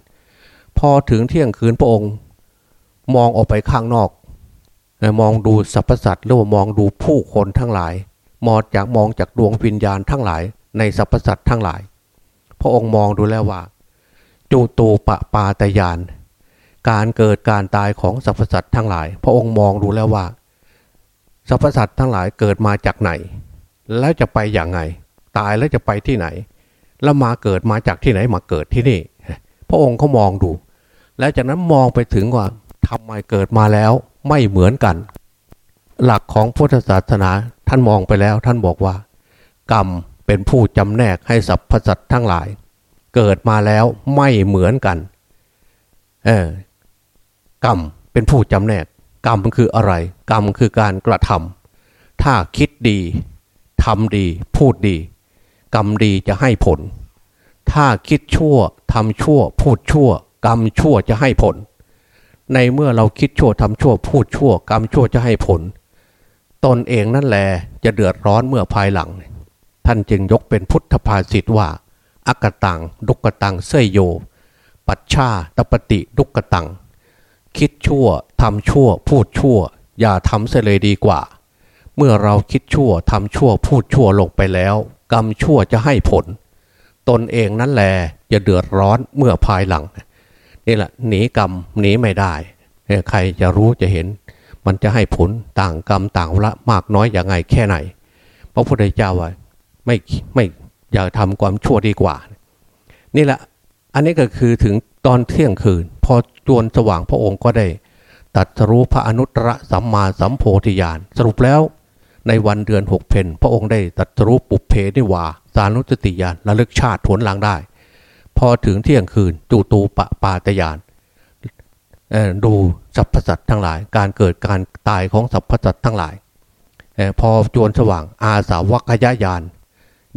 พอถึงเที่ยงคืนพระองค์ มองออกไปข้างนอก มองดูสรรพสัตว์หรือว่ามองดูผู้คนทั้งหลาย มองจากมองจากดวงวิญญาณทั้งหลาย ในสรรพสัตว์ทั้งหลาย พระองค์มองดูแล้วว่า จูตูปะปาตยาน การเกิดการตายของสรรพสัตว์ทั้งหลาย พระองค์มองดูแล้วว่าสรรพสัตว์ทั้งหลายเกิดมาจากไหน แล้วจะไปอย่างไง ตายแล้วจะไปที่ไหน แล้วมาเกิดมาจากที่ไหนมาเกิดที่นี่ พระองค์เขามองดู แล้วจากนั้นมองไปถึงว่าทำไมเกิดมาแล้วไม่เหมือนกัน หลักของพุทธศาสนาท่านมองไปแล้วท่านบอกว่า กรรมเป็นผู้จำแนกให้สรรพสัตว์ทั้งหลาย เกิดมาแล้วไม่เหมือนกันเออกรรมเป็นผู้จำแนก กรรมคืออะไร กรรมคือการกระทำถ้าคิดดีทำดีพูดดี กรรมดีจะให้ผล ถ้าคิดชั่วทำชั่วพูดชั่ว กรรมชั่วจะให้ผล ในเมื่อเราคิดชั่วทำชั่วพูดชั่ว กรรมชั่วจะให้ผล ตนเองนั่นแหละจะเดือดร้อนเมื่อภายหลัง ท่านจึงยกเป็นพุทธภาษิตว่า อักตังดุกตังเสยโย ปัชชาตปฏิดุกตัง คิดชั่วทำชั่ว พูดชั่ว อย่าทำเสเลยดีกว่า เมื่อเราคิดชั่วทำชั่วพูดชั่วลงไปแล้ว กรรมชั่วจะให้ผลตนเองนั่นแหละจะเดือดร้อนเมื่อภายหลัง นี่แหละหนีกรรมหนีไม่ได้ใครจะรู้จะเห็น มันจะให้ผลต่างกรรมต่างละมากน้อยอย่างไงแค่ไหนพระพุทธเจ้าว่าไม่ไม่อยากทำความชั่วดีกว่า นี่แหละอันนี้ก็คือถึงตอนเที่ยงคืน พอจวนสว่างพระองค์ก็ได้ ตัดรู้พระอนุตตรสัมมาสัมโพธิญาณสรุปแล้วในวันเดือนหกเพนพระองค์ได้ตัดรู้ปุเพนิวาสานุสติญาณระลึกชาติผลหลังได้ พอถึงเที่ยงคืนจูตูปะปาตยานดูสรรพสัตว์ทั้งหลาย การเกิดการตายของสรรพสัตว์ทั้งหลายพอจวนสว่างอาสาวัคยายาน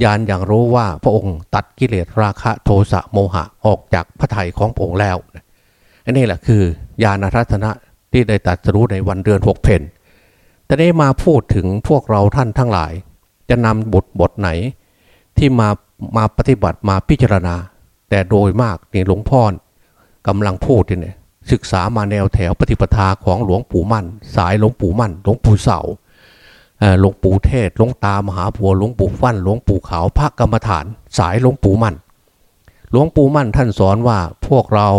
ยานอย่างรู้ว่าพระองค์ตัดกิเลสราคะโทสะโมหะออกจากพระทัยของพระองค์แล้วอันนี้แหละคือยานทัศนะที่ได้ตัดรู้ในวันเดือนหกเพนแต่ได้มาพูดถึงพวกเราท่านทั้งหลาย จะนำบทบทไหนที่มามาปฏิบัติมาพิจารณา แต่โดยมากนี่หลวงพ่อกำลังพูดเนี่ยศึกษามาแนวแถวปฏิปทาของหลวงปู่มั่น สายหลวงปู่มั่น หลวงปู่เสาหลวงปู่เทศหลวงตามหาบัวหลวงปู่ฟั่นหลวงปู่ขาวพระกรรมฐาน สายหลวงปู่มั่น หลวงปู่มั่นท่านสอนว่าพวกเรา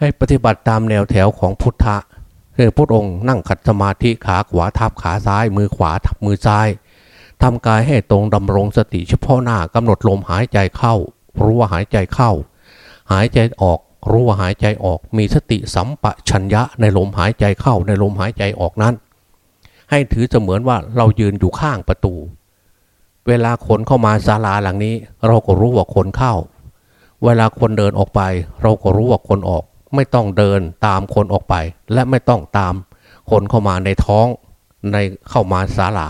ให้ปฏิบัติตามแนวแถวของพุทธะคือพระองค์นั่งขัดสมาธิขาขวาทับขาซ้าย มือขวาทับมือซ้ายทำกายให้ตรงดำรงสติเฉพาะหน้ากำหนดลมหายใจเข้า รู้ว่าหายใจเข้า หายใจออกรู้ว่าหายใจออก มีสติสัมปชัญญะในลมหายใจเข้าในลมหายใจออกนั้น ให้ถือเสมือนว่าเรายืนอยู่ข้างประตู เวลาคนเข้ามาศาลาหลังนี้ เราก็รู้ว่าคนเข้า เวลาคนเดินออกไป เราก็รู้ว่าคนออก ไม่ต้องเดินตามคนออกไป และไม่ต้องตาม คนเข้ามาในท้องในเข้ามาศาลา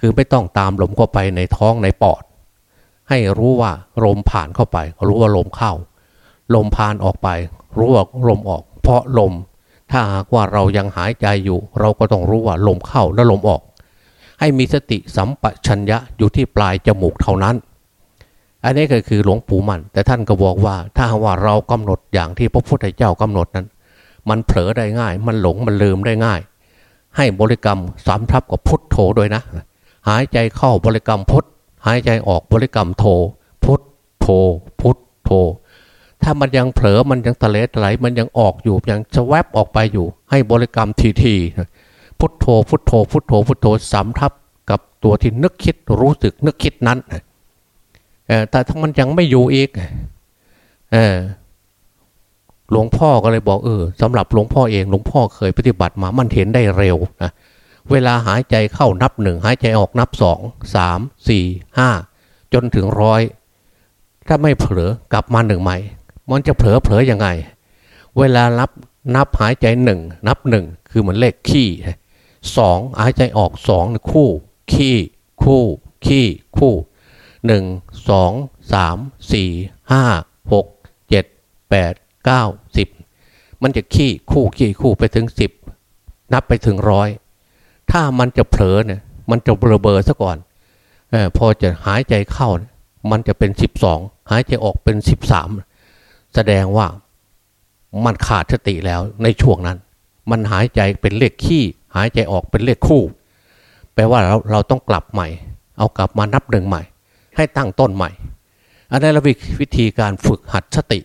คือไม่ต้องตามลมเข้าไปในท้องในปอด ให้รู้ว่าลมผ่านเข้าไป รู้ว่าลมเข้า ลมผ่านออกไป รู้ว่าลมออก เพราะลม ถ้าหากว่าเรายังหายใจอยู่ เราก็ต้องรู้ว่าลมเข้าและลมออก ให้มีสติสัมปชัญญะอยู่ที่ปลายจมูกเท่านั้น อันนี้ก็คือหลวงปู่มัน แต่ท่านก็บอกว่า ถ้าว่าเรากำหนดอย่างที่พระพุทธเจ้ากำหนดนั้น มันเผลอได้ง่าย มันหลงมันลืมได้ง่าย ให้บริกรรมสามทับกับพุทโธด้วยนะ หายใจเข้าบริกรรมพุท หายใจออกบริกรรมโธพุทโธพุทโธถ้ามันยังเผลอมันยังทะเลไหลมันยังออกอยู่ยังจะแวบออกไปอยู่ ให้บริกรรมทีทีพุทโธพุทโธพุทโธพุทโธสำทับกับตัวที่นึกคิดรู้สึกนึกคิดนั้นแต่ถ้ามันยังไม่อยู่อีกหลวงพ่อก็เลยบอกเออสำหรับหลวงพ่อเองหลวงพ่อเคยปฏิบัติมามันเห็นได้เร็วนะ เวลาหายใจเข้านับหนึ่งหายใจออกนับสองสามสี่ห้าจนถึงร้อยถ้าไม่เผลอกลับมาหนึ่งใหม่ มันจะเผลอเผลอยังไง เวลานับนับหายใจหนึ่งนับหนึ่งคือเหมือนเลขขี้สองหายใจออกสองคู่ ขี้คู่ขี้คู่หนึ่งสองสามสี่ห้าหกเจ็ดแปดเก้าสิบมันจะขี้คู่ขี้คู่ไปถึงสิบนับไปถึงร้อย ถ้ามันจะเผลอเนี่ยมันจะเบลอเบอร์ซะก่อนอพอจะหายใจเข้า มันจะเป็นสิบสองหายใจออกเป็นสิบสามแสดงว่ามันขาดสติแล้วในช่วงนั้น มันหายใจเป็นเลขขี้ หายใจออกเป็นเลขคู่ แปลว่าเราเราต้องกลับใหม่ เอากลับมานับหนึ่งใหม่ ให้ตั้งต้นใหม่ อันนี้เราวิธีการฝึกหัดสติ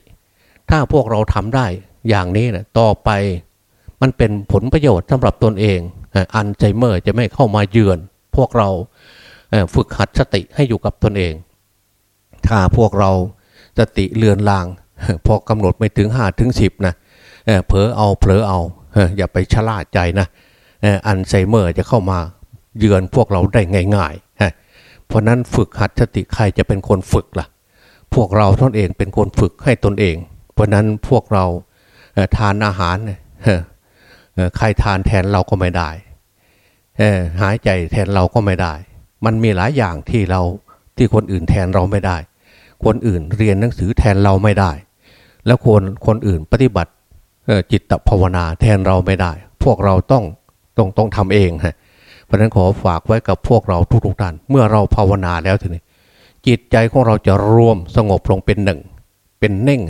ถ้าพวกเราทำได้อย่างนี้นะต่อไปมันเป็นผลประโยชน์สำหรับตนเอง อันใจเมอร์จะไม่เข้ามาเยือน พวกเราฝึกหัดสติให้อยู่กับตนเอง ถ้าพวกเราสติเลือนลาง พอกำหนดไม่ถึงห้าถึงสิบนะเผลอเอาเผลอเอาอย่าไปชะล่าใจนะอัลไซเมอร์จะเข้ามาเยือนพวกเราได้ง่ายๆเพราะนั้นฝึกหัดสติใครจะเป็นคนฝึกล่ะ พวกเราตนเองเป็นคนฝึกให้ตนเอง เพราะนั้นพวกเราทานอาหาร ใครทานแทนเราก็ไม่ได้หายใจแทนเราก็ไม่ได้ มันมีหลายอย่างที่เราที่คนอื่นแทนเราไม่ได้ คนอื่นเรียนหนังสือแทนเราไม่ได้ แล้วคนคนอื่นปฏิบัติจิตภาวนาแทนเราไม่ได้ พวกเราต้องต้องต้องทำเองฮะเพราะนั้นขอฝากไว้กับพวกเราทุกๆท่าน เมื่อเราภาวนาแล้วทีนี้จิตใจของเราจะรวมสงบลงเป็นหนึ่ง เป็นเน่ง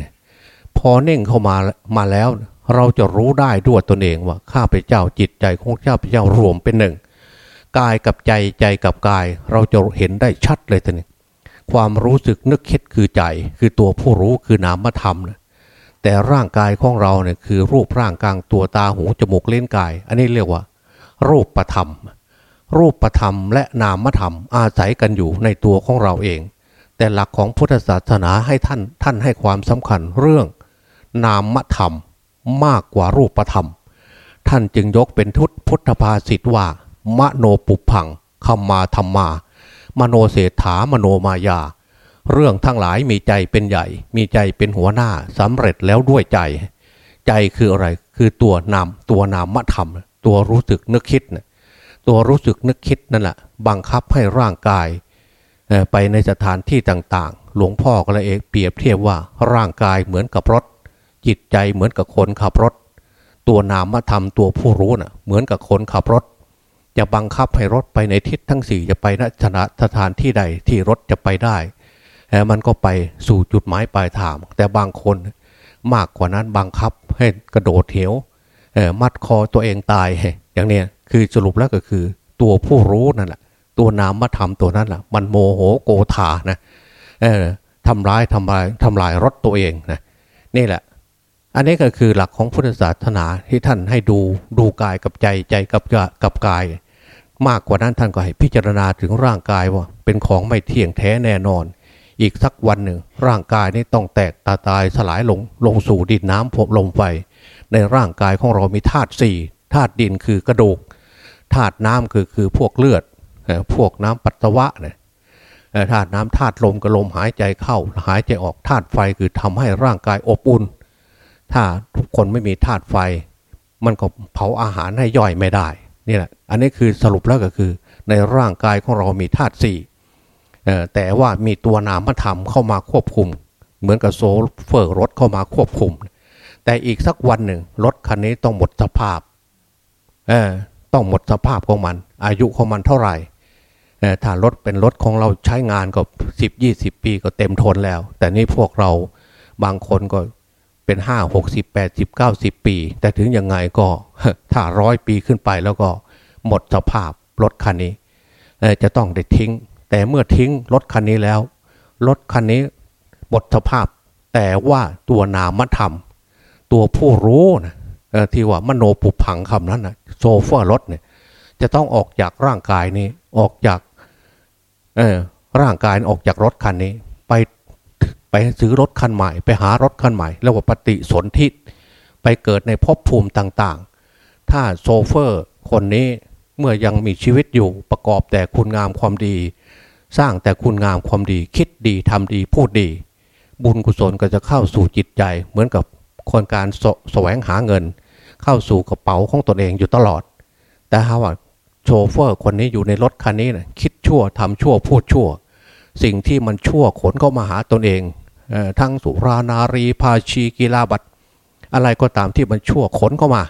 พอเน่งเข้ามามาแล้ว เราจะรู้ได้ด้วยตนเองว่าข้าพเจ้าจิตใจของข้าพเจ้ารวมเป็นหนึ่งกายกับใจใจกับกาย เราจะเห็นได้ชัดเลยทีนี้ความรู้สึกนึกคิดคือใจ คือตัวผู้รู้คือนามธรรมนะแต่ร่างกายของเราเนี่ยคือรูปร่างกลางตัวตาหูจมูกเล่นกาย อันนี้เรียกว่า รูปประธรรม รูปประธรรมและนามธรรม อาศัยกันอยู่ในตัวของเราเอง แต่หลักของพุทธศาสนาให้ท่านท่านให้ความสำคัญเรื่อง นามธรรม มากกว่ารูปธรรม ท่านจึงยกเป็นทุตพุทธภาษิตว่า มโนปุพังคำมาธรรมา มโนเศรษฐามโนมายา เรื่องทั้งหลายมีใจเป็นใหญ่ มีใจเป็นหัวหน้าสำเร็จแล้วด้วยใจ ใจคืออะไรคือตัวนามตัวนามธรรม ตัวรู้สึกนึกคิดนะตัวรู้สึกนึกคิดนั่นแหละบังคับให้ร่างกายไปในสถานที่ต่างๆ หลวงพ่อก็เลยเอกเปรียบเทียบว่าร่างกายเหมือนกับรถ จิตใจเหมือนกับคนขับรถ ตัวนามธรรมตัวผู้รู้นะ่ะ เหมือนกับคนขับรถจะบังคับให้รถไปในทิศทั้งสี่จะไปณสถานที่ใดที่รถจะไปได้มันก็ไปสู่จุดหมายปลายทางแต่บางคนมากกว่านั้นบังคับให้กระโดดเหวมัดคอตัวเองตายอย่างเนี้ยคือสรุปแล้วก็คือ ตัวผู้รู้นั่นแหละตัวนามธรรมตัวนั้นแหละมันโมโหโกธานะทำร้ายทำลายทำลายรถตัวเองนะนี่แหละ อันนี้ก็คือหลักของพุทธศาสนาที่ท่านให้ดูดูกายกับใจใจกับกับกาย มากกว่านั้นท่านก็ให้พิจารณาถึงร่างกายว่า เป็นของไม่เที่ยงแท้แน่นอน อีกสักวันหนึ่ง ร่างกายนี้ต้องแตกตาตายสลายลงลงสู่ดินน้ำพบลมไฟในร่างกายของเรามีธาตุสี่ธาตุดินคือกระดูกธาตุน้ำคือคือพวกเลือดพวกน้ำปัสสาวะเนี่ยธาตุน้ำธาตุลมกับลมหายใจเข้าหายใจออกธาตุไฟคือทำให้ร่างกายอบอุ่น ถ้าทุกคนไม่มีธาตุไฟ มันก็เผาอาหารให้ย่อยไม่ได้นี่แหละอันนี้คือสรุปแล้วก็คือ ในร่างกายของเรามีธาตุสี่แต่ว่ามีตัวนามธรรมเข้ามาควบคุม เหมือนกับโซเฟอร์รถเข้ามาควบคุม แต่อีกสักวันหนึ่งรถคันนี้ต้องหมดสภาพต้องหมดสภาพของมัน อายุของมันเท่าไหร่ถ้ารถเป็นรถของเราใช้งานก็สิบยี่สิบปีก็เต็มทนแล้ว แต่นี่พวกเราบางคนก็ เป็นห้าหกสิบแปดสิบเก้าสิบปี แต่ถึงยังไงก็ถ้าร้อยปีขึ้นไปแล้วก็หมดสภาพรถคันนี้จะต้องได้ทิ้ง แต่เมื่อทิ้งรถคันนี้แล้วรถคันนี้หมดสภาพ แต่ว่าตัวนามธรรม ตัวผู้รู้นะที่ว่ามโนปุพังคำนั้นนะโซเฟอร์รถเนี่ยจะต้องออกจากร่างกายนี้ออกจากร่างกายออกจากรถคันนี้ ไป ไปซื้อรถคันใหม่ ไปหารถคันใหม่แล้วว่าปฏิสนธิไปเกิดในภพภูมิต่างๆ ถ้าโซเฟอร์คนนี้เมื่อยังมีชีวิตอยู่ประกอบแต่คุณงามความดี สร้างแต่คุณงามความดี คิดดีทำดีพูดดี บุญกุศลก็จะเข้าสู่จิตใจ เหมือนกับคนการสแสวงหาเงิน เข้าสู่กระเป๋าของตนเองอยู่ตลอด แต่หาว่าโชเฟอร์คนนี้อยู่ในรถคันนี้นะคิดชั่วทำชั่วพูดชั่ว สิ่งที่มันชั่วขนเข้ามาหาตนเอง ทั้งสุรานารีภาชีกีฬาบัตอะไรก็ตามที่มันชั่วขนเข้ามา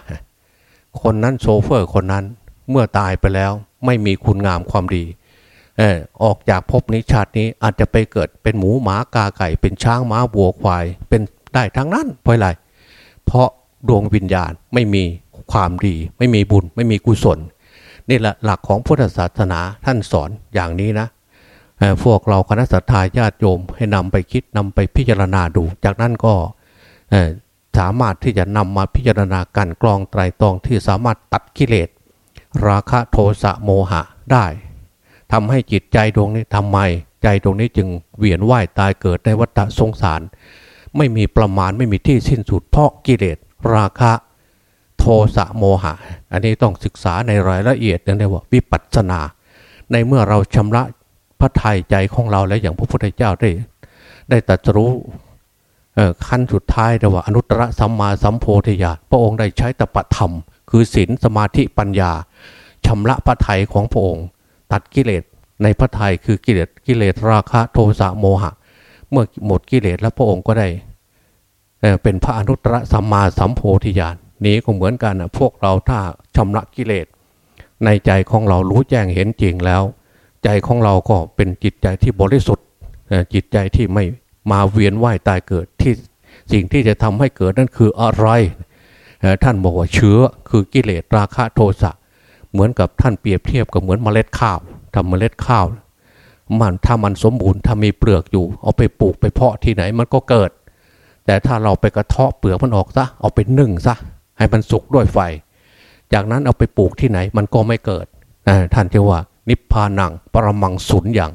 คนนั้นโชเฟอร์คนนั้นเมื่อตายไปแล้วไม่มีคุณงามความดีออกจากภพนี้ชาตินี้อาจจะไปเกิดเป็นหมูหมากาไก่เป็นช้างม้าวัวควาย เป็นได้ทั้งนั้นเพราะอะไร เพราะดวงวิญญาณไม่มีความดี ไม่มีบุญ ไม่มีกุศล นี่แหละหลักของพุทธศาสนาท่านสอนอย่างนี้นะ พวกเราคณะสัตยาญาติโยมให้นำไปคิดนำไปพิจารณาดู จากนั้นก็สามารถที่จะนำมาพิจารณากันกรองไตรตรองที่สามารถตัดกิเลส ราคะโทสะโมหะได้ทำให้จิตใจดวงนี้ทำไม ใจดวงนี้จึงเวียนว่ายตายเกิดในวัฏสงสาร ไม่มีประมาณไม่มีที่สิ้นสุดเพราะกิเลส ราคะโทสะโมหะ อันนี้ต้องศึกษาในรายละเอียดเรียกว่าวิปัสสนา ในเมื่อเราชำระ พระทัยใจของเราแล้วอย่างพระพุทธเจ้าได้ ได้ตรัสรู้ขั้นสุดท้ายเรียกว่าอนุตตรสัมมาสัมโพธิญาณพระองค์ได้ใช้ตปะธรรม คือศีลสมาธิปัญญาชำระพระทัยของพระองค์ ตัดกิเลสในพระทัยคือกิเลสกิเลสราคะโทสะโมหะ เมื่อหมดกิเลสแล้วพระองค์ก็ได้เป็นพระอนุตตรสัมมาสัมโพธิญาณนี้ก็เหมือนกันนะพวกเราถ้าชำระกิเลสในใจของเรารู้แจ้งเห็นจริงแล้ว ใจของเราก็เป็นจิตใจที่บริสุทธิ์จิตใจที่ไม่มาเวียนว่ายตายเกิดที่สิ่งที่จะทำให้เกิดนั่นคืออะไร ท่านบอกว่าเชื้อคือกิเลสราคะโทสะเหมือนกับท่านเปรียบเทียบกับเหมือนเมล็ดข้าวทำเมล็ดข้าว มันถ้ามันสมบูรณ์ถ้ามีเปลือกอยู่ เอาไปปลูกไปเพาะที่ไหนมันก็เกิด แต่ถ้าเราไปกระเทาะเปลือกมันออกซะเอาไปนึ่งซะให้มันสุกด้วยไฟ จากนั้นเอาไปปลูกที่ไหนมันก็ไม่เกิดท่านเรียว่า นิพพานังปรมังศูนย์อย่าง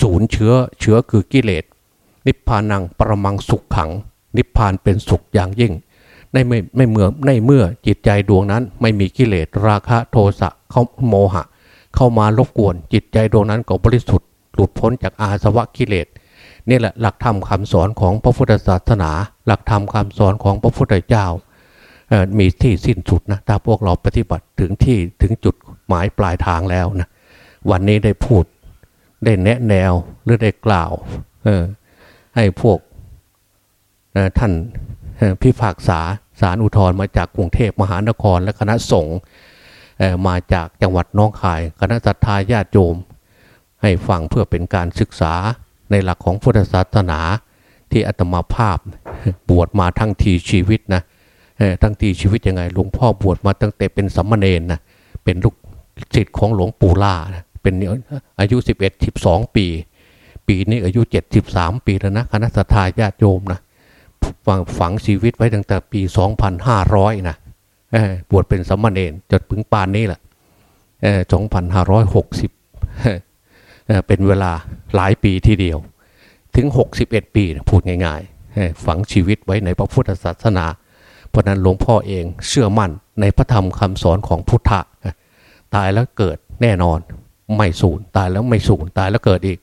ศูนย์เชื้อเชื้อคือกิเลส นิพพานังปรมังสุขขัง นิพพานเป็นสุขอย่างยิ่ง ในไม่ไม่เมื่อในเมื่อจิตใจดวงนั้น ไม่มีกิเลสราคะโทสะเขาโมหะ เข้ามารบกวนจิตใจดวงนั้นก็บริสุทธิ์หลุดพ้นจากอาสวะกิเลสนี่แหละหลักธรรมคำสอนของพระพุทธศาสนา หลักธรรมคำสอนของพระพุทธเจ้ามีที่สิ้นสุดนะถ้าพวกเราปฏิบัติถึงที่ถึงจุดหมายปลายทางแล้วนะ วันนี้ได้พูด ได้แนะแนวหรือได้กล่าวให้พวกท่านพิพากษาสารอุทธรมาจากกรุงเทพมหานครและคณะสงฆ์มาจากจังหวัดน้องคาย คณะสัตยาญาติโยม ให้ฟังเพื่อเป็นการศึกษาในหลักของพุทธศาสนาที่อาตมาภาพบวชมาทั้งทีชีวิตนะทั้งทีชีวิตยังไงหลวงพ่อบวชมาตั้งแต่เป็นสัมมาเนนนะเป็นลูกศิษย์ของหลวงปู่ล่านะ เป็นอายุสิบเอ็ดสิบสองปี ปีนี้อายุเจ็ดสิบสามปีแล้วนะคณะสัตยาญาติโยมนะฝังฝังชีวิตไว้ตั้งแต่ปี 2500 นะบวชเป็นสมณเณรจดถึงปานนี้แหละ2560 เป็นเวลาหลายปีทีเดียว ถึง 61 ปีพูดง่ายๆ ฝังชีวิตไว้ในพระพุทธศาสนา เพราะนั้นหลวงพ่อเองเชื่อมั่นในพระธรรมคำสอนของพุทธะตายแล้วเกิดแน่นอน ไม่สูญตายแล้วไม่สูญตายแล้วเกิดอีก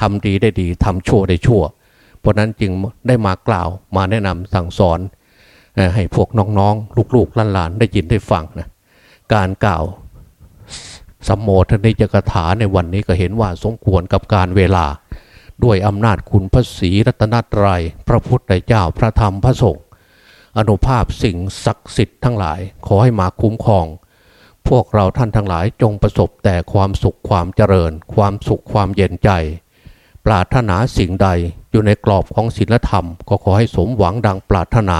ทำดีได้ดีทำชั่วได้ชั่ว เพราะนั้นจึงได้มากล่าวมาแนะนำสั่งสอน ให้พวกน้องๆ ลูกๆหลานๆได้ยินได้ฟังนะการกล่าวสัมโมทนิจกถาในวันนี้ก็เห็นว่าสมควรกับการเวลา ด้วยอำนาจคุณพระศรีรัตนตรยัย พระพุทธเจ้าพระธรรมพระสงฆ์อนุภาพสิ่งศักดิ์สิทธิ์ทั้งหลาย ขอให้มาคุ้มครอง พวกเราท่านทั้งหลายจงประสบแต่ความสุขความเจริญ ความสุขความเย็นใจ ปรารถนาสิ่งใดอยู่ในกรอบของศีลธรรม ก็ขอให้สมหวังดังปรารถนา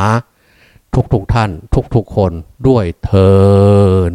ทุกๆทท่าน ทุกๆคนด้วยเทอ